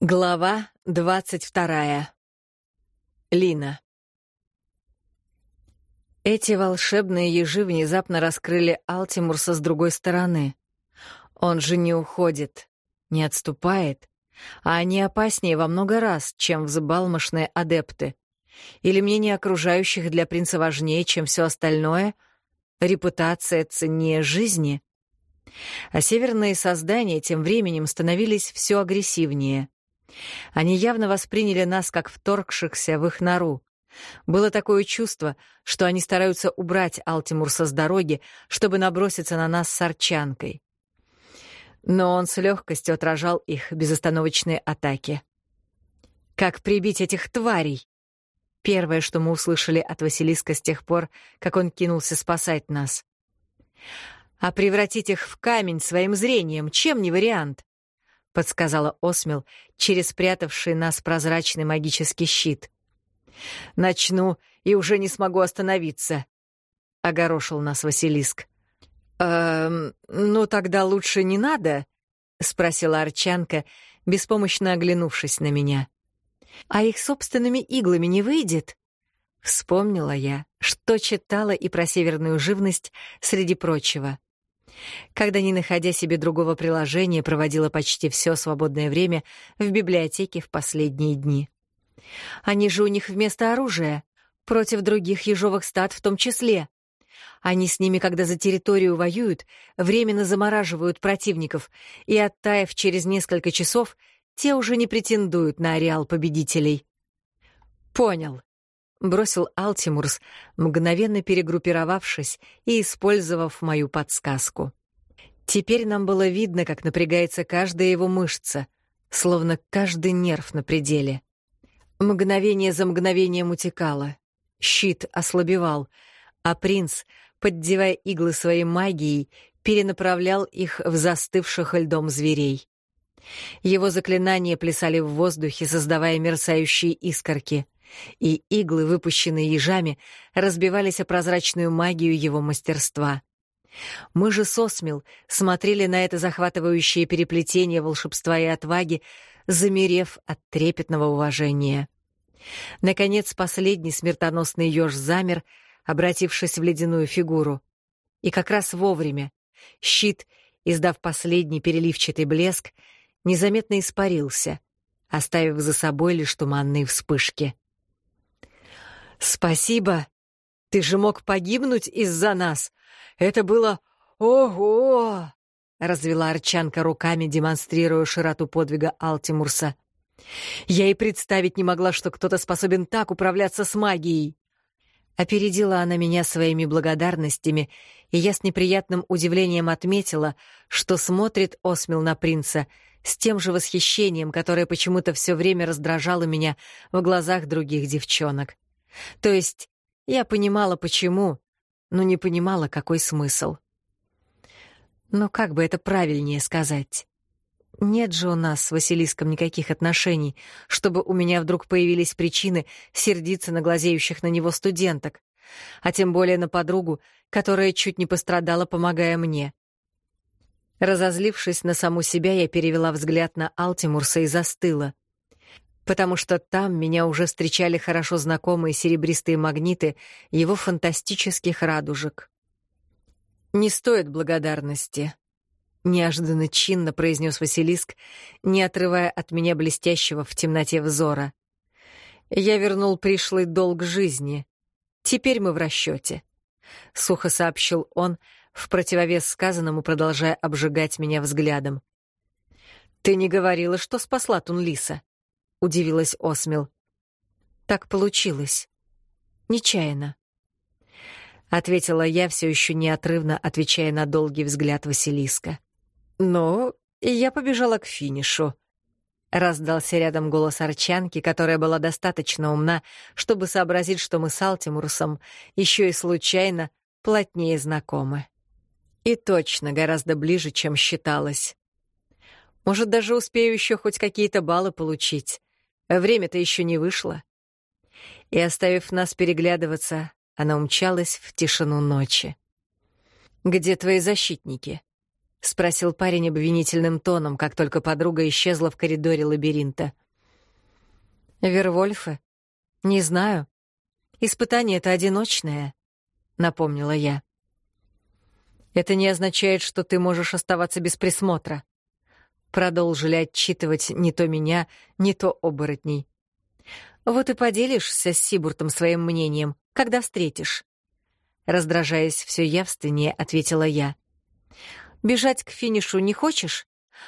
Глава двадцать вторая. Лина. Эти волшебные ежи внезапно раскрыли Алтимурса с другой стороны. Он же не уходит, не отступает, а они опаснее во много раз, чем взбалмошные адепты. Или мнение окружающих для принца важнее, чем все остальное? Репутация ценнее жизни? А северные создания тем временем становились все агрессивнее — они явно восприняли нас как вторгшихся в их нору. Было такое чувство, что они стараются убрать Алтимурса с дороги, чтобы наброситься на нас с арчанкой. Но он с легкостью отражал их безостановочные атаки. «Как прибить этих тварей?» Первое, что мы услышали от Василиска с тех пор, как он кинулся спасать нас. «А превратить их в камень своим зрением, чем не вариант?» — подсказала Осмел через спрятавший нас прозрачный магический щит. «Начну и уже не смогу остановиться», — огорошил нас Василиск. «Эм, ну тогда лучше не надо?» — спросила Арчанка, беспомощно оглянувшись на меня. «А их собственными иглами не выйдет?» Вспомнила я, что читала и про северную живность среди прочего когда, не находя себе другого приложения, проводила почти все свободное время в библиотеке в последние дни. Они же у них вместо оружия, против других ежовых стад в том числе. Они с ними, когда за территорию воюют, временно замораживают противников, и, оттаив через несколько часов, те уже не претендуют на ареал победителей. «Понял», — бросил Алтимурс, мгновенно перегруппировавшись и использовав мою подсказку. Теперь нам было видно, как напрягается каждая его мышца, словно каждый нерв на пределе. Мгновение за мгновением утекало, щит ослабевал, а принц, поддевая иглы своей магией, перенаправлял их в застывших льдом зверей. Его заклинания плясали в воздухе, создавая мерцающие искорки — и иглы, выпущенные ежами, разбивались о прозрачную магию его мастерства. Мы же с Осмил смотрели на это захватывающее переплетение волшебства и отваги, замерев от трепетного уважения. Наконец, последний смертоносный еж замер, обратившись в ледяную фигуру. И как раз вовремя щит, издав последний переливчатый блеск, незаметно испарился, оставив за собой лишь туманные вспышки. «Спасибо. Ты же мог погибнуть из-за нас. Это было... Ого!» — развела Арчанка руками, демонстрируя широту подвига Алтимурса. «Я и представить не могла, что кто-то способен так управляться с магией». Опередила она меня своими благодарностями, и я с неприятным удивлением отметила, что смотрит Осмил на принца с тем же восхищением, которое почему-то все время раздражало меня в глазах других девчонок. То есть я понимала, почему, но не понимала, какой смысл. Но как бы это правильнее сказать? Нет же у нас с Василиском никаких отношений, чтобы у меня вдруг появились причины сердиться на глазеющих на него студенток, а тем более на подругу, которая чуть не пострадала, помогая мне. Разозлившись на саму себя, я перевела взгляд на Алтимурса и застыла — потому что там меня уже встречали хорошо знакомые серебристые магниты его фантастических радужек. «Не стоит благодарности», — неожиданно чинно произнес Василиск, не отрывая от меня блестящего в темноте взора. «Я вернул пришлый долг жизни. Теперь мы в расчете», — сухо сообщил он, в противовес сказанному, продолжая обжигать меня взглядом. «Ты не говорила, что спасла Тунлиса?» — удивилась Осмил. «Так получилось. Нечаянно», — ответила я, все еще неотрывно отвечая на долгий взгляд Василиска. «Но я побежала к финишу», — раздался рядом голос Арчанки, которая была достаточно умна, чтобы сообразить, что мы с Алтимурсом еще и случайно плотнее знакомы. И точно гораздо ближе, чем считалось. Может, даже успею еще хоть какие-то баллы получить. Время-то еще не вышло. И, оставив нас переглядываться, она умчалась в тишину ночи. «Где твои защитники?» — спросил парень обвинительным тоном, как только подруга исчезла в коридоре лабиринта. «Вервольфы? Не знаю. Испытание это одиночное», — напомнила я. «Это не означает, что ты можешь оставаться без присмотра», — продолжили отчитывать не то меня, не то оборотней. «Вот и поделишься с Сибуртом своим мнением, когда встретишь». Раздражаясь все явственнее, ответила я. Бежать к финишу не хочешь?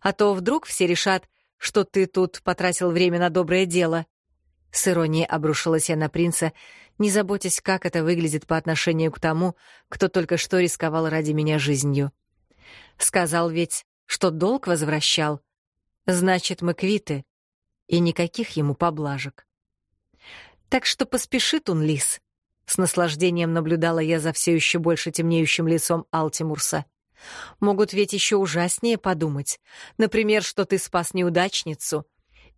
А то вдруг все решат, что ты тут потратил время на доброе дело. С иронией обрушилась я на принца, не заботясь, как это выглядит по отношению к тому, кто только что рисковал ради меня жизнью. Сказал ведь, что долг возвращал. Значит, мы квиты. И никаких ему поблажек. Так что поспеши, Тунлис. С наслаждением наблюдала я за все еще больше темнеющим лицом Алтимурса. Могут ведь еще ужаснее подумать. Например, что ты спас неудачницу.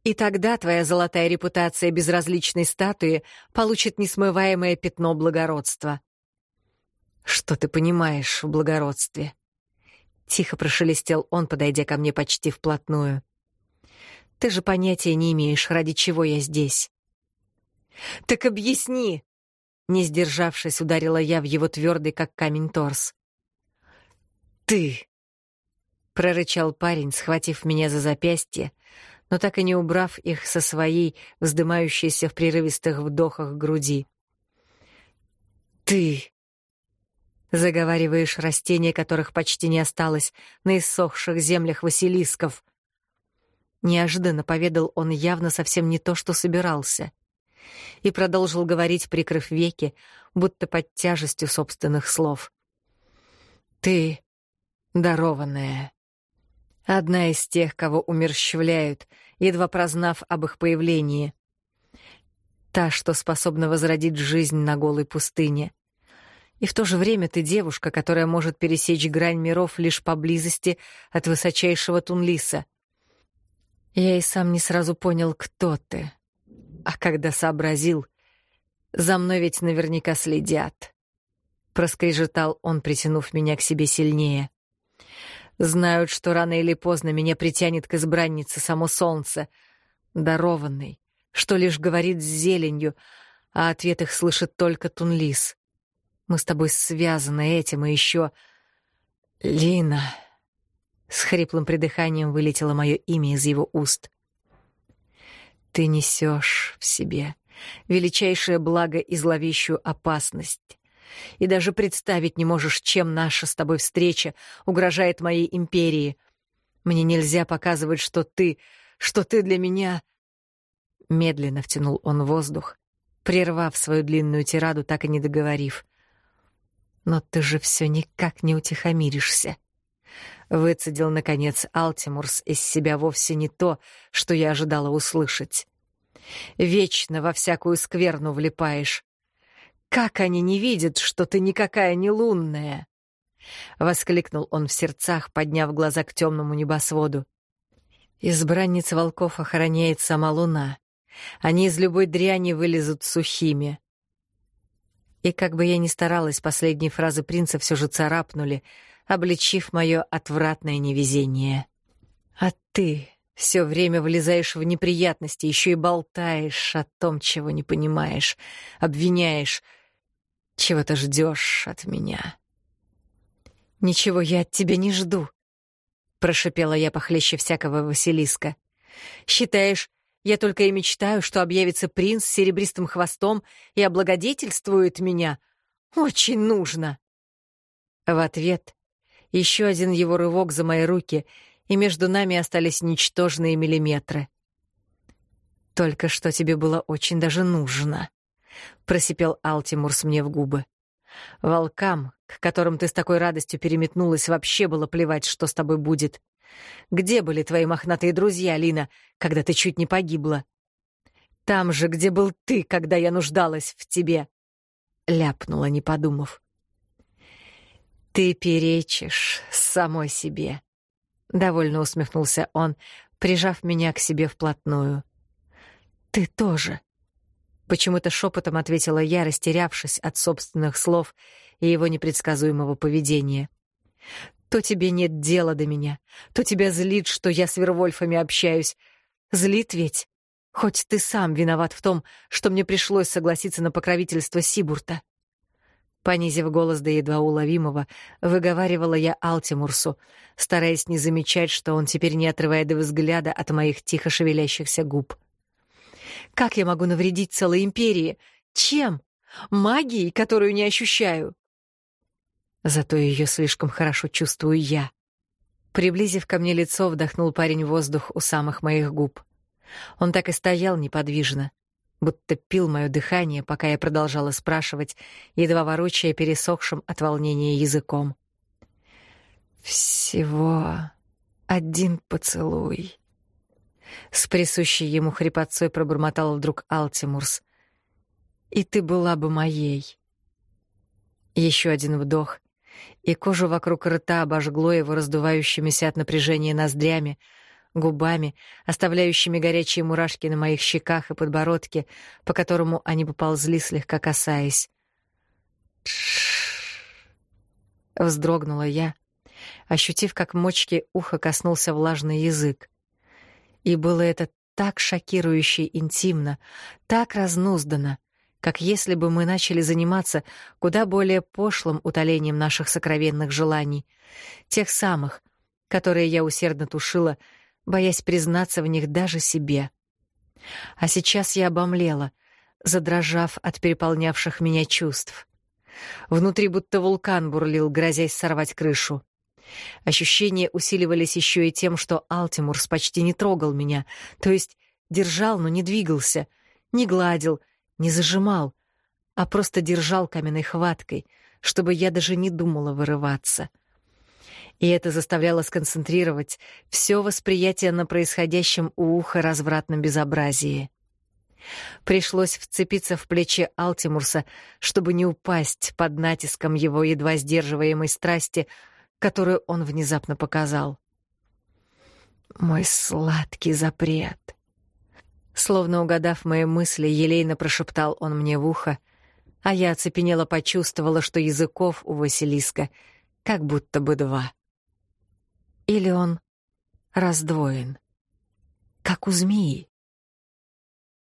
И тогда твоя золотая репутация безразличной статуи получит несмываемое пятно благородства. Что ты понимаешь в благородстве? Тихо прошелестел он, подойдя ко мне почти вплотную. Ты же понятия не имеешь, ради чего я здесь. Так объясни! Не сдержавшись, ударила я в его твердый, как камень, торс ты!» — прорычал парень, схватив меня за запястье, но так и не убрав их со своей, вздымающейся в прерывистых вдохах груди. «Ты!» Заговариваешь растения, которых почти не осталось на иссохших землях Василисков. Неожиданно поведал он явно совсем не то, что собирался. И продолжил говорить, прикрыв веки, будто под тяжестью собственных слов. «Ты дарованная. Одна из тех, кого умерщвляют, едва прознав об их появлении. Та, что способна возродить жизнь на голой пустыне. И в то же время ты девушка, которая может пересечь грань миров лишь поблизости от высочайшего Тунлиса. Я и сам не сразу понял, кто ты. А когда сообразил, за мной ведь наверняка следят. Проскрежетал он, притянув меня к себе сильнее. Знают, что рано или поздно меня притянет к избраннице само солнце, дарованный, что лишь говорит с зеленью, а ответ их слышит только Тунлис. Мы с тобой связаны этим, и еще... Лина... С хриплым придыханием вылетело мое имя из его уст. Ты несешь в себе величайшее благо и зловещую опасность и даже представить не можешь, чем наша с тобой встреча угрожает моей империи. Мне нельзя показывать, что ты, что ты для меня...» Медленно втянул он воздух, прервав свою длинную тираду, так и не договорив. «Но ты же все никак не утихомиришься». Выцедил, наконец, Алтимурс из себя вовсе не то, что я ожидала услышать. «Вечно во всякую скверну влипаешь. Как они не видят, что ты никакая не лунная? Воскликнул он в сердцах, подняв глаза к темному небосводу. Избранниц волков охраняет сама луна. Они из любой дряни вылезут сухими. И как бы я ни старалась, последние фразы принца все же царапнули, обличив мое отвратное невезение. А ты все время влезаешь в неприятности, еще и болтаешь о том, чего не понимаешь, обвиняешь, чего ты ждешь от меня? Ничего я от тебя не жду, прошипела я похлеще всякого Василиска. Считаешь, я только и мечтаю, что объявится принц с серебристым хвостом и облагодетельствует меня? Очень нужно. В ответ еще один его рывок за мои руки, и между нами остались ничтожные миллиметры. Только что тебе было очень даже нужно. — просипел Алтимурс мне в губы. «Волкам, к которым ты с такой радостью переметнулась, вообще было плевать, что с тобой будет. Где были твои мохнатые друзья, Лина, когда ты чуть не погибла? Там же, где был ты, когда я нуждалась в тебе!» Ляпнула, не подумав. «Ты перечишь самой себе», — довольно усмехнулся он, прижав меня к себе вплотную. «Ты тоже», Почему-то шепотом ответила я, растерявшись от собственных слов и его непредсказуемого поведения. То тебе нет дела до меня, то тебя злит, что я с Вервольфами общаюсь. Злит ведь? Хоть ты сам виноват в том, что мне пришлось согласиться на покровительство Сибурта. Понизив голос до едва уловимого, выговаривала я Алтимурсу, стараясь не замечать, что он теперь не отрывает взгляда от моих тихо шевелящихся губ. «Как я могу навредить целой империи? Чем? Магией, которую не ощущаю?» Зато ее слишком хорошо чувствую я. Приблизив ко мне лицо, вдохнул парень воздух у самых моих губ. Он так и стоял неподвижно, будто пил мое дыхание, пока я продолжала спрашивать, едва ворочая пересохшим от волнения языком. «Всего один поцелуй». С присущей ему хрипотцой пробормотал вдруг Алтимурс. «И ты была бы моей». Еще один вдох, и кожу вокруг рта обожгло его раздувающимися от напряжения ноздрями, губами, оставляющими горячие мурашки на моих щеках и подбородке, по которому они поползли, слегка касаясь. Вздрогнула я, ощутив, как мочки уха коснулся влажный язык. И было это так шокирующе интимно, так разнуздано, как если бы мы начали заниматься куда более пошлым утолением наших сокровенных желаний, тех самых, которые я усердно тушила, боясь признаться в них даже себе. А сейчас я обомлела, задрожав от переполнявших меня чувств. Внутри будто вулкан бурлил, грозясь сорвать крышу. Ощущения усиливались еще и тем, что Алтимурс почти не трогал меня, то есть держал, но не двигался, не гладил — не зажимал, а просто держал каменной хваткой, чтобы я даже не думала вырываться. И это заставляло сконцентрировать все восприятие на происходящем у уха развратном безобразии. Пришлось вцепиться в плечи Алтимурса, чтобы не упасть под натиском его едва сдерживаемой страсти, которую он внезапно показал. «Мой сладкий запрет», Словно угадав мои мысли, елейно прошептал он мне в ухо, а я оцепенела почувствовала, что языков у Василиска как будто бы два. Или он раздвоен, как у змеи.